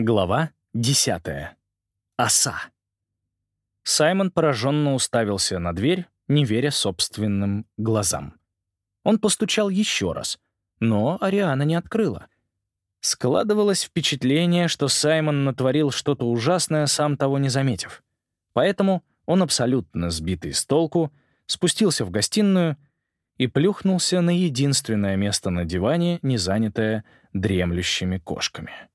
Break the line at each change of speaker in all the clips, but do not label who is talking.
Глава 10. Оса. Саймон пораженно уставился на дверь, не веря собственным глазам. Он постучал еще раз, но Ариана не открыла. Складывалось впечатление, что Саймон натворил что-то ужасное, сам того не заметив. Поэтому он, абсолютно сбитый с толку, спустился в гостиную и плюхнулся на единственное место на диване, не занятое дремлющими кошками.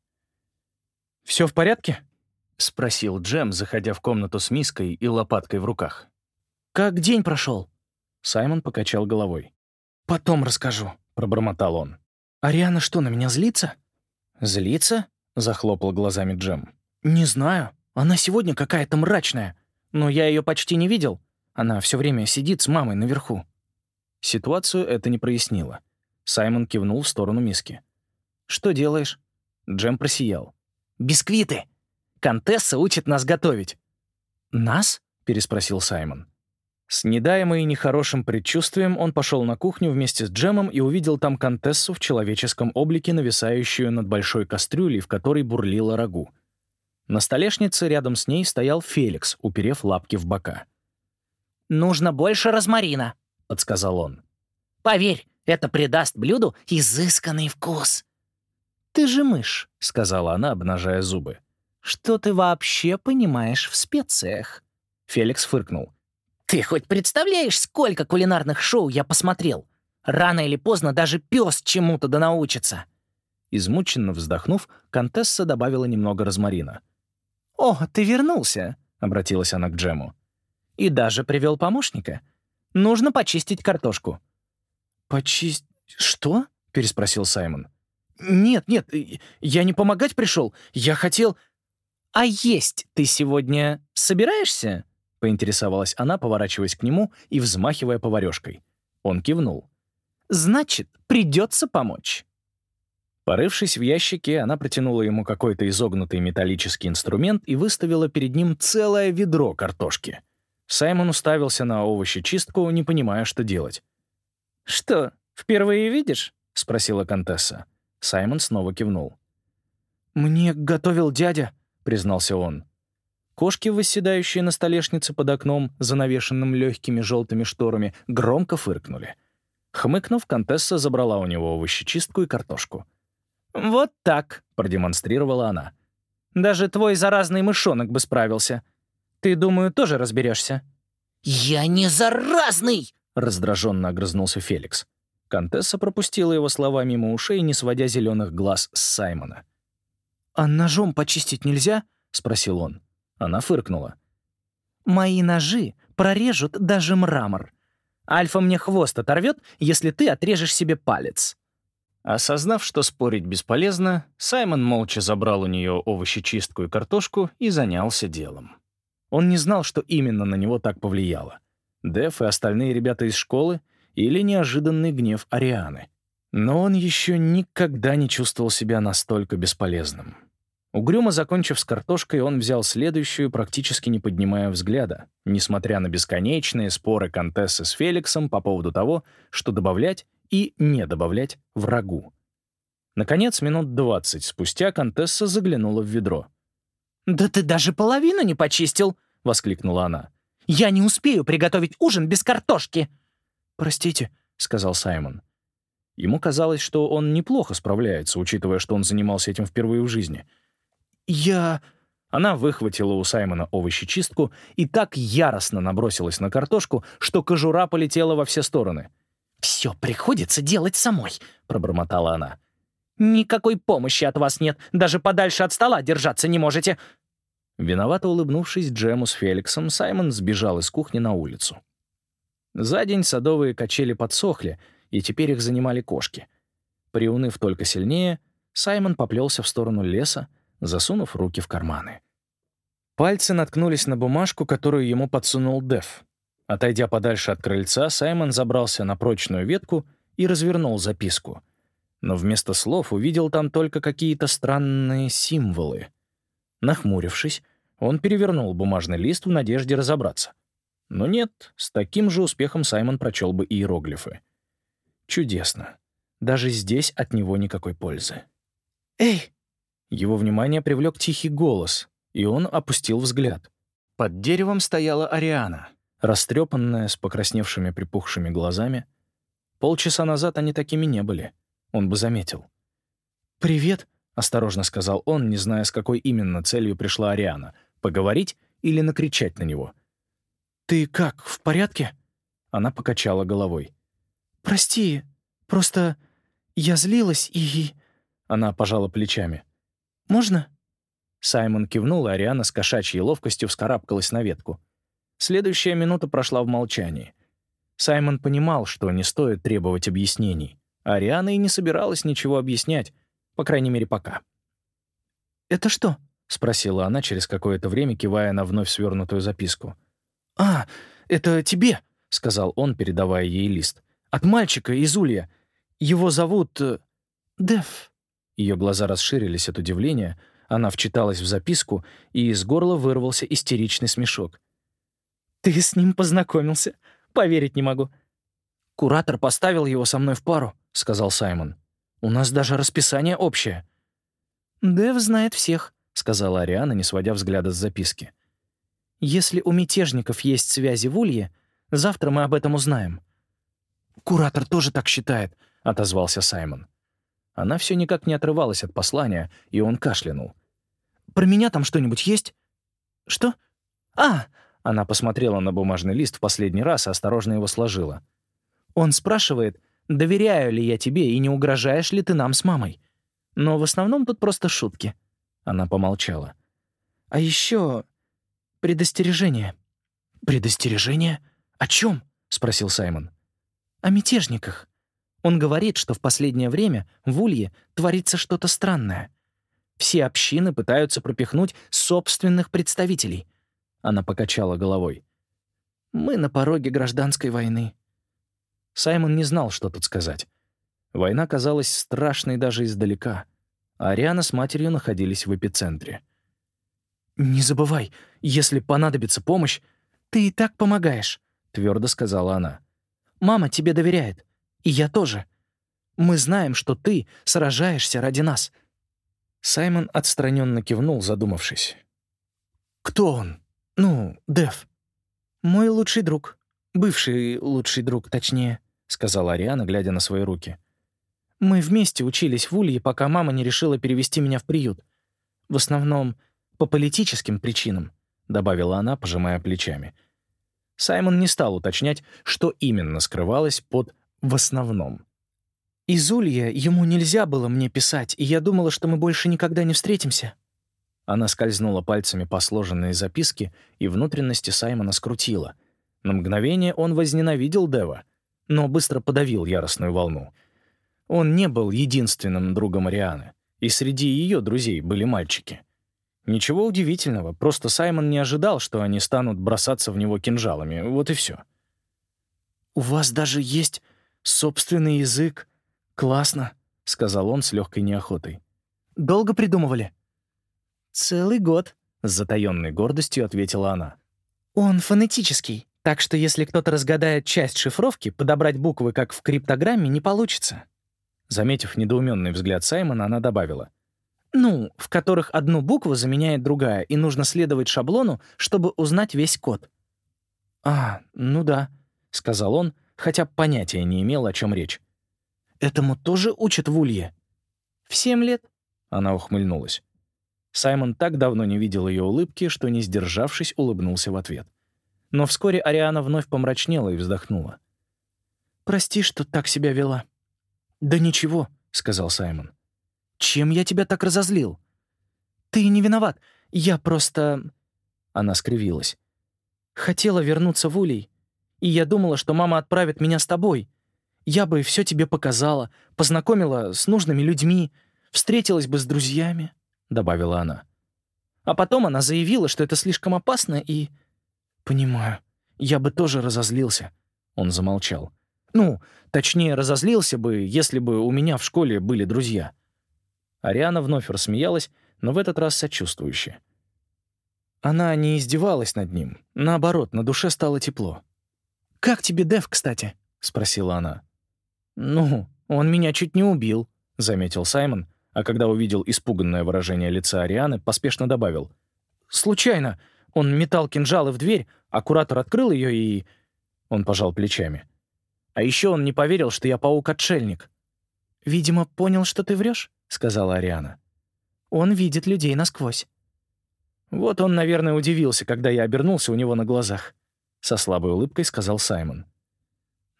«Все в порядке?» — спросил Джем, заходя в комнату с миской и лопаткой в руках. «Как день прошел?» Саймон покачал головой. «Потом расскажу», — пробормотал он. «Ариана что, на меня злится?» «Злится?» — захлопал глазами Джем. «Не знаю. Она сегодня какая-то мрачная. Но я ее почти не видел. Она все время сидит с мамой наверху». Ситуацию это не прояснило. Саймон кивнул в сторону миски. «Что делаешь?» Джем просиял. Бисквиты. Контесса учит нас готовить». «Нас?» — переспросил Саймон. С недаемой и нехорошим предчувствием он пошел на кухню вместе с Джемом и увидел там Контессу в человеческом облике, нависающую над большой кастрюлей, в которой бурлила рагу. На столешнице рядом с ней стоял Феликс, уперев лапки в бока.
«Нужно больше розмарина», —
подсказал он.
«Поверь, это придаст блюду изысканный вкус».
«Ты же мышь», — сказала она, обнажая зубы. «Что ты вообще понимаешь в специях?» Феликс фыркнул.
«Ты хоть представляешь, сколько кулинарных шоу я посмотрел? Рано или поздно даже пес чему-то да научится».
Измученно вздохнув, Контесса добавила немного розмарина.
«О, ты вернулся», —
обратилась она к Джему.
«И даже привел помощника. Нужно почистить картошку».
«Почисть... что?» — переспросил Саймон.
«Нет, нет, я не помогать пришел. Я хотел...» «А есть ты сегодня собираешься?» — поинтересовалась она, поворачиваясь к нему и взмахивая поварешкой. Он кивнул. «Значит, придется помочь».
Порывшись в ящике, она протянула ему какой-то изогнутый металлический инструмент и выставила перед ним целое ведро картошки. Саймон уставился на овощечистку, не понимая, что делать.
«Что, впервые видишь?»
— спросила Контесса. Саймон снова кивнул.
«Мне готовил дядя», — признался он.
Кошки, восседающие на столешнице под окном, занавешенным легкими желтыми шторами, громко фыркнули. Хмыкнув, Контесса забрала у него овощечистку и картошку.
«Вот так», — продемонстрировала она. «Даже твой заразный мышонок бы справился. Ты, думаю, тоже разберешься. «Я не заразный!» — раздраженно огрызнулся Феликс.
Контесса пропустила его слова мимо ушей, не сводя зеленых глаз с Саймона.
«А ножом почистить нельзя?» — спросил он.
Она фыркнула.
«Мои ножи прорежут даже мрамор. Альфа мне хвост оторвет, если ты отрежешь себе палец».
Осознав, что спорить бесполезно, Саймон молча забрал у нее овощечистку и картошку и занялся делом. Он не знал, что именно на него так повлияло. Деф и остальные ребята из школы — или неожиданный гнев Арианы. Но он еще никогда не чувствовал себя настолько бесполезным. Угрюмо закончив с картошкой, он взял следующую, практически не поднимая взгляда, несмотря на бесконечные споры Контессы с Феликсом по поводу того, что добавлять и не добавлять врагу. Наконец, минут двадцать спустя Контесса заглянула в ведро.
«Да ты даже половину не почистил!» — воскликнула она. «Я не успею приготовить ужин без картошки!»
«Простите», — сказал Саймон. Ему казалось, что он неплохо справляется, учитывая, что он занимался этим впервые в жизни. «Я...» Она выхватила у Саймона овощечистку и так яростно набросилась на картошку, что кожура полетела во все стороны.
«Все приходится делать самой», — пробормотала она. «Никакой помощи от вас нет, даже подальше от стола держаться не можете».
Виновато улыбнувшись Джему с Феликсом, Саймон сбежал из кухни на улицу. За день садовые качели подсохли, и теперь их занимали кошки. Приуныв только сильнее, Саймон поплелся в сторону леса, засунув руки в карманы. Пальцы наткнулись на бумажку, которую ему подсунул Деф. Отойдя подальше от крыльца, Саймон забрался на прочную ветку и развернул записку. Но вместо слов увидел там только какие-то странные символы. Нахмурившись, он перевернул бумажный лист в надежде разобраться — но нет, с таким же успехом Саймон прочел бы иероглифы. Чудесно. Даже здесь от него никакой пользы.
«Эй!»
Его внимание привлек тихий голос, и он опустил взгляд. Под деревом стояла Ариана, растрепанная, с покрасневшими припухшими глазами. Полчаса назад они такими не были. Он бы заметил. «Привет», — осторожно сказал он, не зная, с какой именно целью пришла Ариана — поговорить или накричать на него. «Ты как, в порядке?» Она покачала головой. «Прости, просто я злилась и...» Она пожала плечами. «Можно?» Саймон кивнул, и Ариана с кошачьей ловкостью вскарабкалась на ветку. Следующая минута прошла в молчании. Саймон понимал, что не стоит требовать объяснений. Ариана и не собиралась ничего объяснять, по крайней мере, пока. «Это что?» — спросила она через какое-то время, кивая на вновь свернутую записку. «А, это тебе!» — сказал он, передавая ей лист. «От мальчика из Улья. Его зовут... Э, Деф». Ее глаза расширились от удивления — она вчиталась в записку, и из горла вырвался истеричный смешок. «Ты с ним познакомился? Поверить не могу». «Куратор поставил его со мной в пару», — сказал Саймон. «У нас даже расписание общее». «Дэв знает всех», — сказала Ариана, не сводя взгляда с записки. «Если у мятежников есть связи в Улье, завтра мы об этом узнаем». «Куратор тоже так считает», — отозвался Саймон. Она все никак не отрывалась от послания, и он кашлянул. Про меня там что-нибудь есть?» «Что?» «А!» — она посмотрела на бумажный лист в последний раз и осторожно его сложила. «Он спрашивает, доверяю ли я тебе и не угрожаешь ли ты нам с мамой. Но в основном тут просто шутки». Она помолчала. «А еще предостережение». «Предостережение? О чем? спросил Саймон. «О мятежниках. Он говорит, что в последнее время в Улье творится что-то странное. Все общины пытаются пропихнуть собственных представителей. Она покачала головой. Мы на пороге гражданской войны. Саймон не знал, что тут сказать. Война казалась страшной даже издалека. А Ариана с матерью находились в эпицентре. «Не забывай, если понадобится помощь, ты и так помогаешь», — твердо сказала она. «Мама тебе доверяет. И я тоже. Мы знаем, что ты сражаешься ради нас. Саймон отстраненно кивнул, задумавшись. «Кто он? Ну, Дэв». «Мой лучший друг. Бывший лучший друг, точнее», — сказала Ариана, глядя на свои руки. «Мы вместе учились в Улье, пока мама не решила перевести меня в приют. В основном по политическим причинам», — добавила она, пожимая плечами. Саймон не стал уточнять, что именно скрывалось под «в основном». Из Улья ему нельзя было мне писать, и я думала, что мы больше никогда не встретимся». Она скользнула пальцами по сложенной записке, и внутренности Саймона скрутила. На мгновение он возненавидел Дева, но быстро подавил яростную волну. Он не был единственным другом Арианы, и среди ее друзей были мальчики. Ничего удивительного, просто Саймон не ожидал, что они станут бросаться в него кинжалами, вот и все. «У вас даже есть собственный язык», «Классно», — сказал он с легкой неохотой. «Долго придумывали?» «Целый год», — с затаённой гордостью ответила она. «Он фонетический, так что если кто-то разгадает часть шифровки, подобрать буквы, как в криптограмме, не получится». Заметив недоуменный взгляд Саймона, она добавила. «Ну, в которых одну букву заменяет другая, и нужно следовать шаблону, чтобы узнать весь код». «А, ну да», — сказал он, хотя понятия не имел, о чем речь. Этому тоже учат в Улье?» «В семь лет?» — она ухмыльнулась. Саймон так давно не видел ее улыбки, что, не сдержавшись, улыбнулся в ответ. Но вскоре Ариана вновь помрачнела и вздохнула. «Прости, что так себя вела». «Да ничего», — сказал Саймон. «Чем я тебя так разозлил?» «Ты не виноват. Я просто...» Она скривилась. «Хотела вернуться в Улей, и я думала, что мама отправит меня с тобой. Я бы все тебе показала, познакомила с нужными людьми, встретилась бы с друзьями», — добавила она. А потом она заявила, что это слишком опасно, и... «Понимаю, я бы тоже разозлился», — он замолчал. «Ну, точнее, разозлился бы, если бы у меня в школе были друзья». Ариана вновь рассмеялась, но в этот раз сочувствующе. Она не издевалась над ним. Наоборот, на душе стало тепло. «Как тебе Дэв, кстати?» — спросила она. «Ну, он меня чуть не убил», — заметил Саймон, а когда увидел испуганное выражение лица Арианы, поспешно добавил.
«Случайно. Он метал кинжалы в дверь, а куратор открыл ее и...» Он пожал плечами. «А еще он не поверил, что я паук-отшельник». «Видимо, понял, что ты врешь», — сказала Ариана. «Он видит людей насквозь». Вот он, наверное, удивился, когда я обернулся у него на глазах. Со слабой улыбкой сказал Саймон.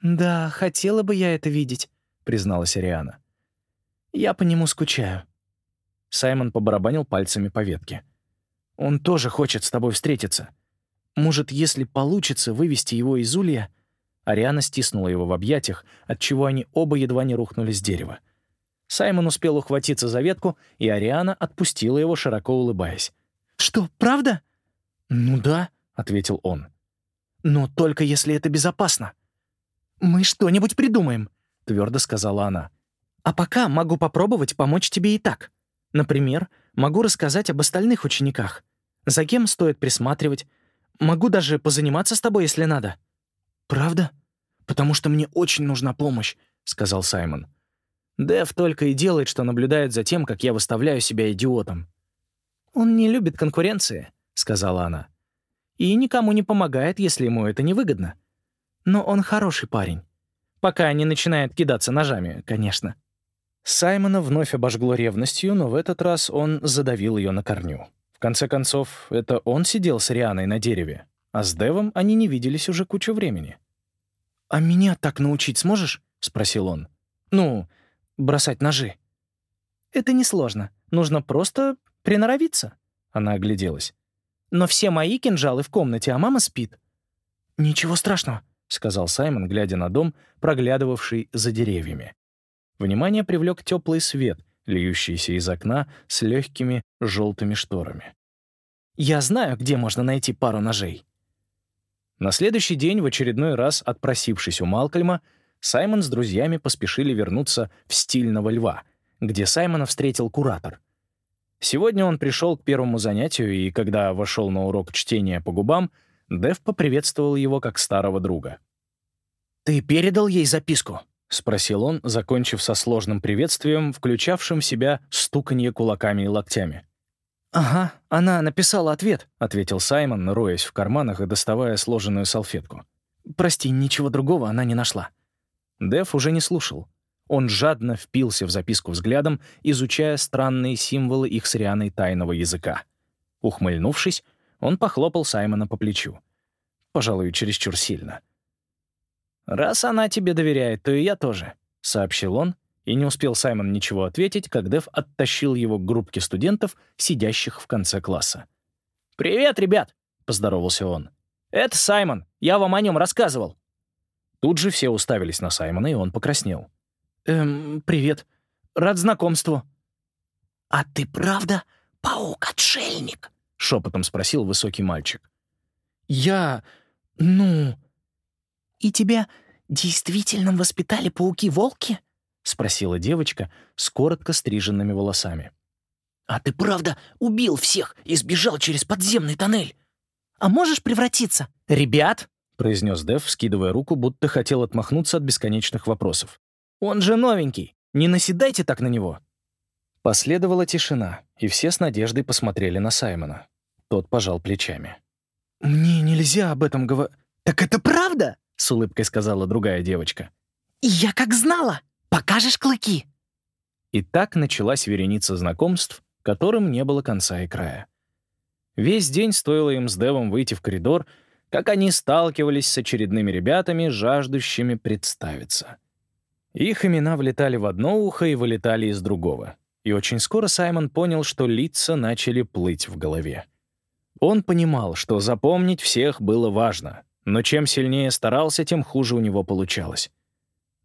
«Да, хотела бы я это видеть», — призналась Ариана. «Я по нему скучаю». Саймон побарабанил пальцами по ветке. «Он тоже хочет с тобой встретиться. Может, если получится вывести его из улья...» Ариана стиснула его в объятиях, отчего они оба едва не рухнули с дерева. Саймон успел ухватиться за ветку, и Ариана отпустила его, широко улыбаясь. «Что, правда?» «Ну да», — ответил он. «Но только если это безопасно». «Мы что-нибудь придумаем», — твердо сказала она. «А пока могу попробовать помочь тебе и так. Например, могу рассказать об остальных учениках. За кем стоит присматривать. Могу даже позаниматься с тобой, если надо». «Правда? Потому что мне очень нужна помощь», — сказал Саймон. «Дэв только и делает, что наблюдает за тем, как я выставляю себя идиотом». «Он не любит конкуренции», — сказала она. «И никому не помогает, если ему это невыгодно. Но он хороший парень. Пока не начинает кидаться ножами, конечно». Саймона вновь обожгло ревностью, но в этот раз он задавил ее на корню. В конце концов, это он сидел с Рианой на дереве, а с Девом они не виделись уже кучу времени. «А меня так научить сможешь?» — спросил он. «Ну, бросать ножи». «Это несложно. Нужно просто приноровиться». Она огляделась. «Но все мои кинжалы в комнате, а мама спит». «Ничего страшного», — сказал Саймон, глядя на дом, проглядывавший за деревьями. Внимание привлек теплый свет, льющийся из окна с легкими желтыми шторами. «Я знаю, где можно найти пару ножей». На следующий день, в очередной раз отпросившись у Малкольма, Саймон с друзьями поспешили вернуться в «Стильного льва», где Саймона встретил куратор. Сегодня он пришел к первому занятию, и когда вошел на урок чтения по губам, Дэв поприветствовал его как старого друга. «Ты передал ей записку?» — спросил он, закончив со сложным приветствием, включавшим в себя стуканье кулаками и локтями. «Ага, она написала ответ», — ответил Саймон, роясь в карманах и доставая сложенную салфетку. «Прости, ничего другого она не нашла». Дэв уже не слушал. Он жадно впился в записку взглядом, изучая странные символы их с Рианой тайного языка. Ухмыльнувшись, он похлопал Саймона по плечу. Пожалуй, чересчур сильно. «Раз она тебе доверяет, то и я тоже», — сообщил он, и не успел Саймон ничего ответить, как Дэв оттащил его к группке студентов, сидящих в конце класса. «Привет, ребят!» — поздоровался он. «Это Саймон. Я вам о нем рассказывал». Тут же все уставились на Саймона, и он покраснел. «Эм, привет. Рад знакомству». «А ты правда паук-отшельник?» — шепотом спросил высокий мальчик. «Я... ну...» «И тебя действительно воспитали пауки-волки?» — спросила девочка с коротко стриженными волосами. «А ты правда убил всех и сбежал через подземный тоннель? А можешь превратиться?» «Ребят!» — произнес Дэв, скидывая руку, будто хотел отмахнуться от бесконечных вопросов. Он же новенький. Не наседайте так на него». Последовала тишина, и все с надеждой посмотрели на Саймона. Тот пожал плечами. «Мне нельзя об этом говорить». «Так это правда?» — с улыбкой сказала другая девочка. «Я как знала! Покажешь клыки!» И так началась вереница знакомств, которым не было конца и края. Весь день стоило им с Девом выйти в коридор, как они сталкивались с очередными ребятами, жаждущими представиться. Их имена влетали в одно ухо и вылетали из другого. И очень скоро Саймон понял, что лица начали плыть в голове. Он понимал, что запомнить всех было важно, но чем сильнее старался, тем хуже у него получалось.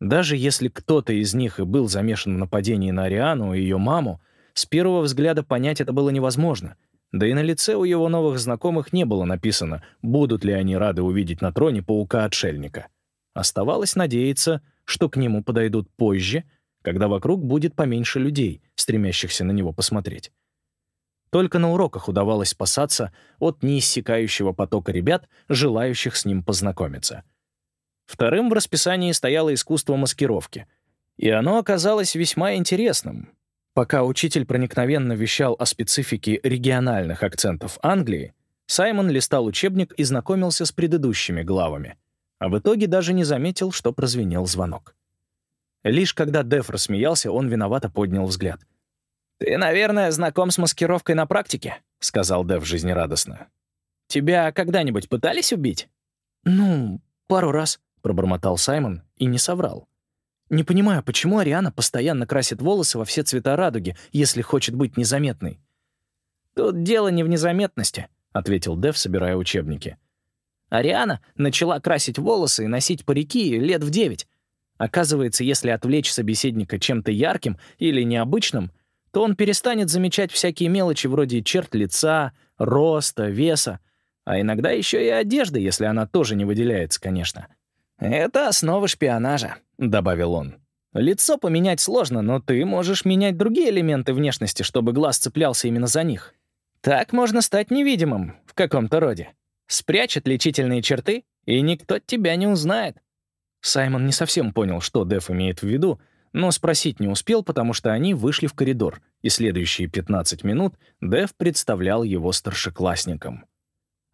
Даже если кто-то из них и был замешан в нападении на Ариану и ее маму, с первого взгляда понять это было невозможно. Да и на лице у его новых знакомых не было написано, будут ли они рады увидеть на троне паука-отшельника. Оставалось надеяться, что к нему подойдут позже, когда вокруг будет поменьше людей, стремящихся на него посмотреть. Только на уроках удавалось спасаться от неиссякающего потока ребят, желающих с ним познакомиться. Вторым в расписании стояло искусство маскировки, и оно оказалось весьма интересным.
Пока учитель проникновенно вещал о специфике региональных акцентов Англии, Саймон листал учебник и знакомился с предыдущими главами, а в итоге даже не заметил, что прозвенел звонок. Лишь когда Деф рассмеялся, он виновато поднял взгляд. «Ты, наверное, знаком с маскировкой на практике», — сказал Деф жизнерадостно. «Тебя когда-нибудь пытались убить?»
«Ну, пару раз», — пробормотал Саймон и не соврал. «Не понимаю, почему Ариана постоянно красит волосы во все цвета радуги, если хочет быть незаметной?»
«Тут дело не в незаметности», — ответил Дев, собирая учебники. «Ариана начала красить волосы и носить парики лет в девять. Оказывается, если отвлечь собеседника чем-то ярким или необычным, то он перестанет замечать всякие мелочи вроде черт лица, роста, веса, а иногда еще и одежды, если она тоже не выделяется, конечно. «Это основа шпионажа», — добавил он. «Лицо поменять сложно, но ты можешь менять другие элементы внешности, чтобы глаз цеплялся именно за них. Так можно стать невидимым в каком-то роде. Спрячь отличительные черты, и никто тебя не узнает».
Саймон не совсем понял, что Деф имеет в виду, но спросить не успел, потому что они вышли в коридор, и следующие 15 минут Дев представлял его старшеклассникам.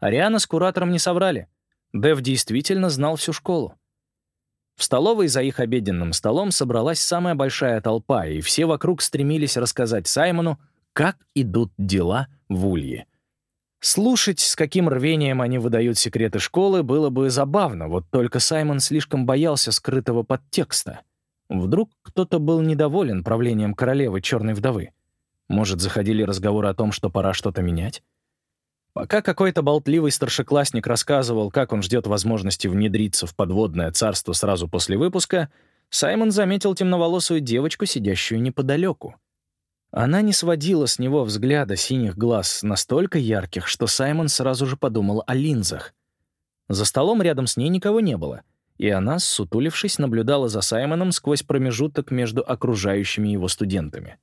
Ариана с куратором не соврали. Дев действительно знал всю школу. В столовой за их обеденным столом собралась самая большая толпа, и все вокруг стремились рассказать Саймону, как идут дела в Улье. Слушать, с каким рвением они выдают секреты школы, было бы забавно, вот только Саймон слишком боялся скрытого подтекста. Вдруг кто-то был недоволен правлением королевы Черной Вдовы. Может, заходили разговоры о том, что пора что-то менять? Пока какой-то болтливый старшеклассник рассказывал, как он ждет возможности внедриться в подводное царство сразу после выпуска, Саймон заметил темноволосую девочку, сидящую неподалеку. Она не сводила с него взгляда синих глаз, настолько ярких, что Саймон сразу же подумал о линзах. За столом рядом с ней никого не было, и она, сутулившись, наблюдала за Саймоном сквозь промежуток между окружающими его студентами.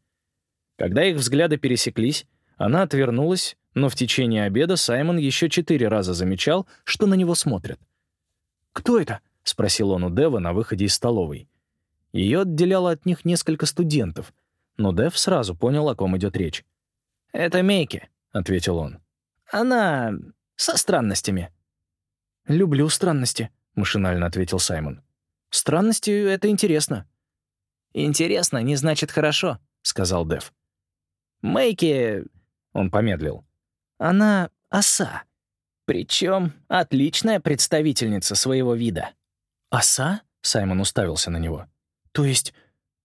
Когда их взгляды пересеклись, она отвернулась, но в течение обеда Саймон еще четыре раза замечал, что на него смотрят. «Кто это?» — спросил он у Дева на выходе из столовой. Ее отделяло от них несколько студентов — но Дэв сразу понял, о ком идет речь.
«Это Мейки», — ответил он. «Она со странностями».
«Люблю странности», — машинально ответил Саймон. «Странности — это интересно».
«Интересно не значит хорошо», — сказал Дэв. «Мэйки...» — он помедлил. «Она оса. Причем отличная представительница своего вида».
«Оса?» — Саймон уставился на него. «То есть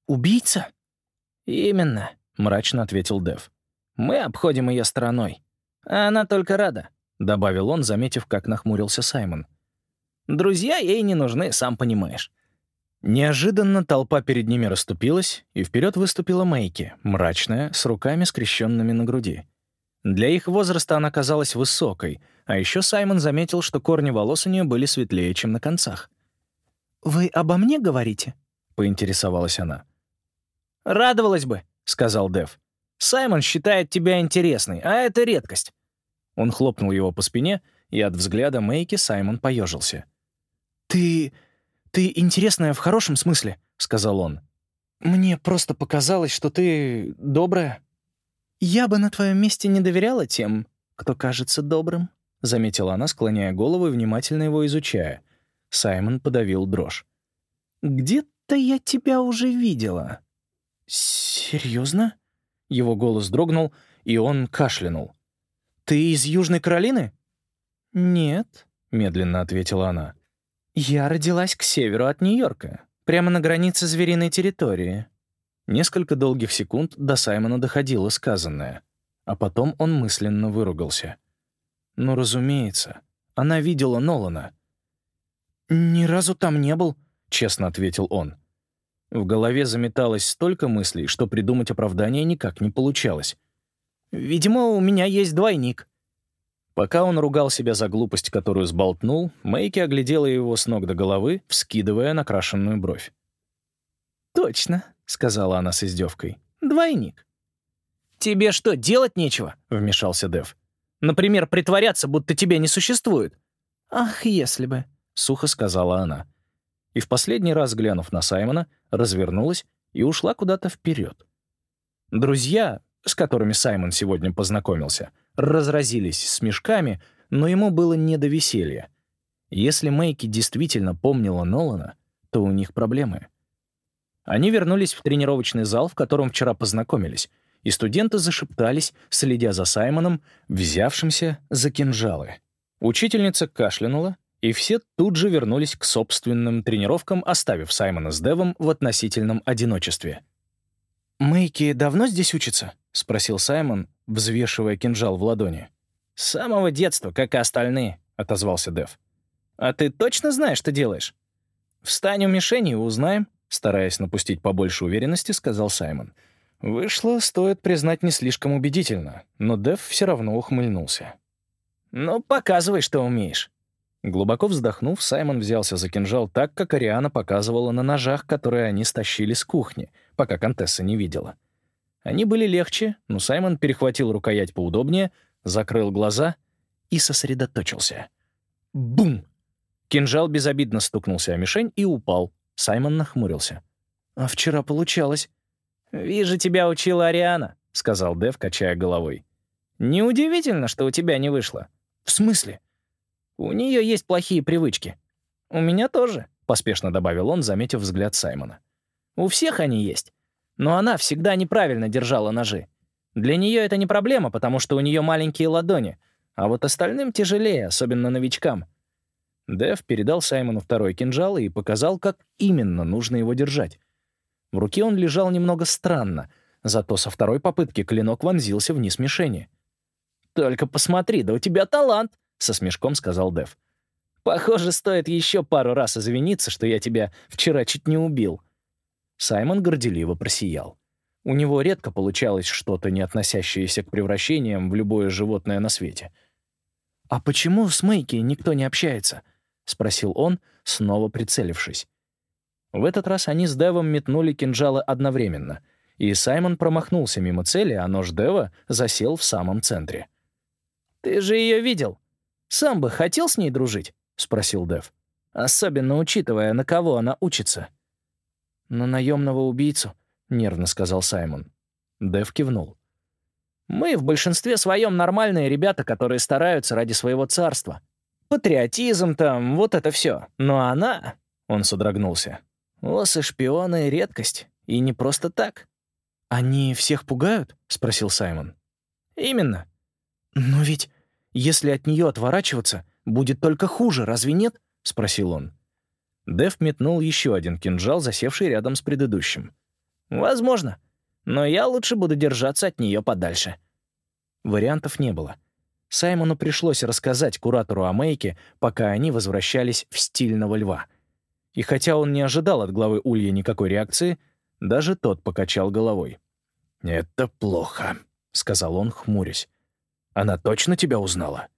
убийца?»
«Именно», — мрачно ответил Дэв. «Мы обходим ее стороной. А она только рада», — добавил он, заметив, как нахмурился Саймон. «Друзья ей не нужны, сам понимаешь».
Неожиданно толпа перед ними расступилась, и вперед выступила Мэйки, мрачная, с руками скрещенными на груди. Для их возраста она казалась высокой, а еще Саймон заметил, что корни волос у нее были светлее, чем на концах.
«Вы обо мне говорите?»
— поинтересовалась она.
«Радовалась бы», — сказал Дэв. «Саймон считает тебя интересной, а это редкость».
Он хлопнул его по спине, и от взгляда Мэйки Саймон поежился.
«Ты... ты интересная в хорошем смысле», — сказал он. «Мне просто показалось, что ты добрая». «Я бы на твоем месте не доверяла тем, кто кажется добрым», — заметила она, склоняя голову и внимательно его изучая. Саймон подавил дрожь. «Где-то я тебя уже видела».
«Серьезно?» Его голос дрогнул, и он кашлянул. «Ты из Южной Каролины?»
«Нет», —
медленно ответила она.
«Я родилась к северу от Нью-Йорка, прямо на границе звериной территории».
Несколько долгих секунд до Саймона доходило сказанное, а потом он мысленно выругался. «Ну, разумеется, она видела Нолана».
«Ни разу там не был», —
честно ответил он. В голове заметалось столько мыслей, что придумать оправдание никак не получалось.
«Видимо, у меня есть двойник».
Пока он ругал себя за глупость, которую сболтнул, Мэйки оглядела его с ног до головы, вскидывая накрашенную бровь.
«Точно», — сказала она с издевкой. «Двойник». «Тебе что, делать нечего?» — вмешался Дэв. «Например, притворяться, будто тебя не существует».
«Ах, если бы», —
сухо сказала она и в последний раз, глянув на Саймона, развернулась и ушла куда-то вперед.
Друзья, с которыми Саймон сегодня познакомился, разразились смешками, но ему было не до веселья. Если Мэйки действительно помнила Нолана, то у них проблемы. Они вернулись в тренировочный зал, в котором вчера познакомились, и студенты зашептались, следя за Саймоном, взявшимся за кинжалы. Учительница кашлянула, и все тут же вернулись к собственным тренировкам, оставив Саймона с Девом в относительном одиночестве.
«Мэйки давно здесь учится?» — спросил Саймон, взвешивая кинжал в ладони.
«С самого детства, как и остальные», — отозвался Дев. «А ты точно знаешь, что делаешь?» «Встань у мишени и узнаем», — стараясь напустить побольше уверенности, сказал Саймон.
Вышло, стоит признать, не слишком убедительно, но Дев все равно ухмыльнулся.
«Ну, показывай, что умеешь».
Глубоко вздохнув, Саймон взялся за кинжал так, как Ариана показывала на ножах, которые они стащили с кухни, пока Контесса не видела. Они были легче, но Саймон перехватил рукоять поудобнее, закрыл глаза и сосредоточился. Бум! Кинжал безобидно стукнулся о мишень и упал. Саймон нахмурился.
«А вчера получалось».
«Вижу, тебя учила Ариана», — сказал Дэв, качая головой. «Неудивительно, что у тебя не вышло».
«В смысле?»
«У нее есть плохие привычки». «У меня тоже», — поспешно добавил он, заметив взгляд Саймона. «У всех они есть. Но она всегда неправильно держала ножи. Для нее это не проблема, потому что у нее маленькие ладони, а вот остальным тяжелее, особенно новичкам.
Дэв передал Саймону второй кинжал и показал, как именно нужно его держать. В руке он лежал немного странно, зато со второй попытки клинок вонзился вниз мишени.
«Только посмотри, да у тебя талант!» — со смешком сказал Дэв. «Похоже, стоит еще пару раз извиниться, что я тебя вчера чуть не убил».
Саймон горделиво просиял. У него редко получалось что-то, не относящееся к превращениям в любое животное на свете.
«А почему с Мэйки никто не общается?» — спросил он, снова прицелившись.
В этот раз они с Девом метнули кинжалы одновременно, и Саймон промахнулся мимо цели, а нож Дева засел в самом центре.
«Ты же ее видел. Сам бы хотел с ней дружить?» — спросил Дев. «Особенно учитывая, на кого она учится».
«На наемного убийцу», — нервно сказал Саймон.
Дев кивнул.
«Мы в большинстве своем нормальные ребята, которые стараются ради своего царства. Патриотизм там, вот это все. Но она...» — он содрогнулся. «Осы шпионы — редкость. И не просто так».
«Они всех пугают?» — спросил Саймон.
«Именно».
«Но ведь если от нее отворачиваться, будет только хуже, разве нет?» — спросил он.
Дэв метнул еще один кинжал, засевший рядом с предыдущим.
«Возможно. Но я лучше буду держаться от нее подальше».
Вариантов не было. Саймону пришлось рассказать куратору о Мэйке, пока они возвращались в стильного льва. И хотя он не ожидал от главы Улья никакой реакции, даже тот покачал головой.
«Это плохо», — сказал он, хмурясь. «Она точно тебя узнала?»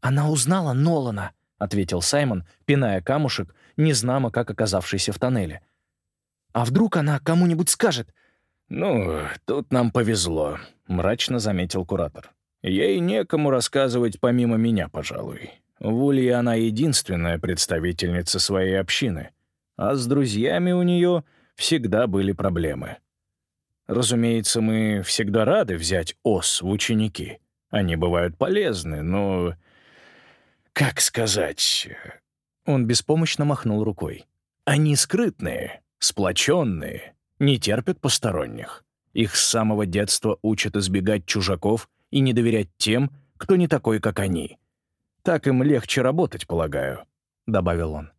«Она узнала Нолана», — ответил Саймон, пиная камушек, незнамо как оказавшийся в тоннеле. «А вдруг она кому-нибудь скажет?»
«Ну, тут нам повезло», — мрачно заметил куратор. Ей некому рассказывать помимо меня, пожалуй. В Улье она единственная представительница своей общины, а с друзьями у нее всегда были проблемы. Разумеется, мы всегда рады взять ос в ученики. Они бывают полезны, но... Как сказать... Он беспомощно махнул рукой. Они скрытные, сплоченные, не терпят посторонних. Их с самого детства учат избегать чужаков и не доверять тем, кто не такой, как они. Так им легче работать, полагаю», — добавил он.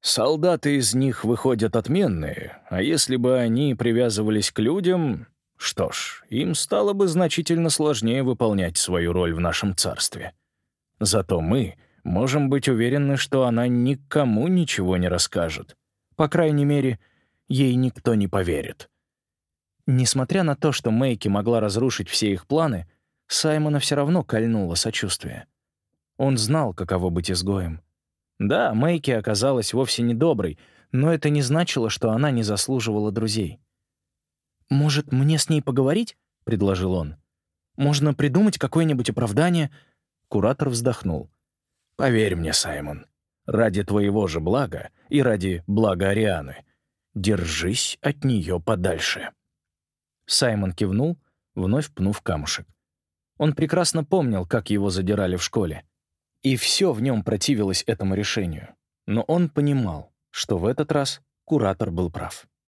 «Солдаты из них выходят отменные, а если бы они привязывались к людям, что ж, им стало бы значительно сложнее выполнять свою роль в нашем царстве. Зато мы можем быть уверены, что она никому ничего не расскажет. По крайней мере, ей никто не поверит».
Несмотря на то, что Мэйки могла разрушить все их планы, Саймона все равно кольнуло сочувствие. Он знал, каково быть изгоем. Да, Мэйки оказалась вовсе не доброй, но это не значило, что она не заслуживала друзей.
«Может, мне с ней поговорить?» — предложил он. «Можно придумать какое-нибудь оправдание?»
Куратор вздохнул.
«Поверь мне, Саймон, ради твоего же блага и ради блага Арианы, держись от нее подальше».
Саймон кивнул, вновь пнув камушек. Он прекрасно помнил, как его задирали в школе. И все в нем противилось этому решению. Но он понимал, что в этот раз куратор был прав.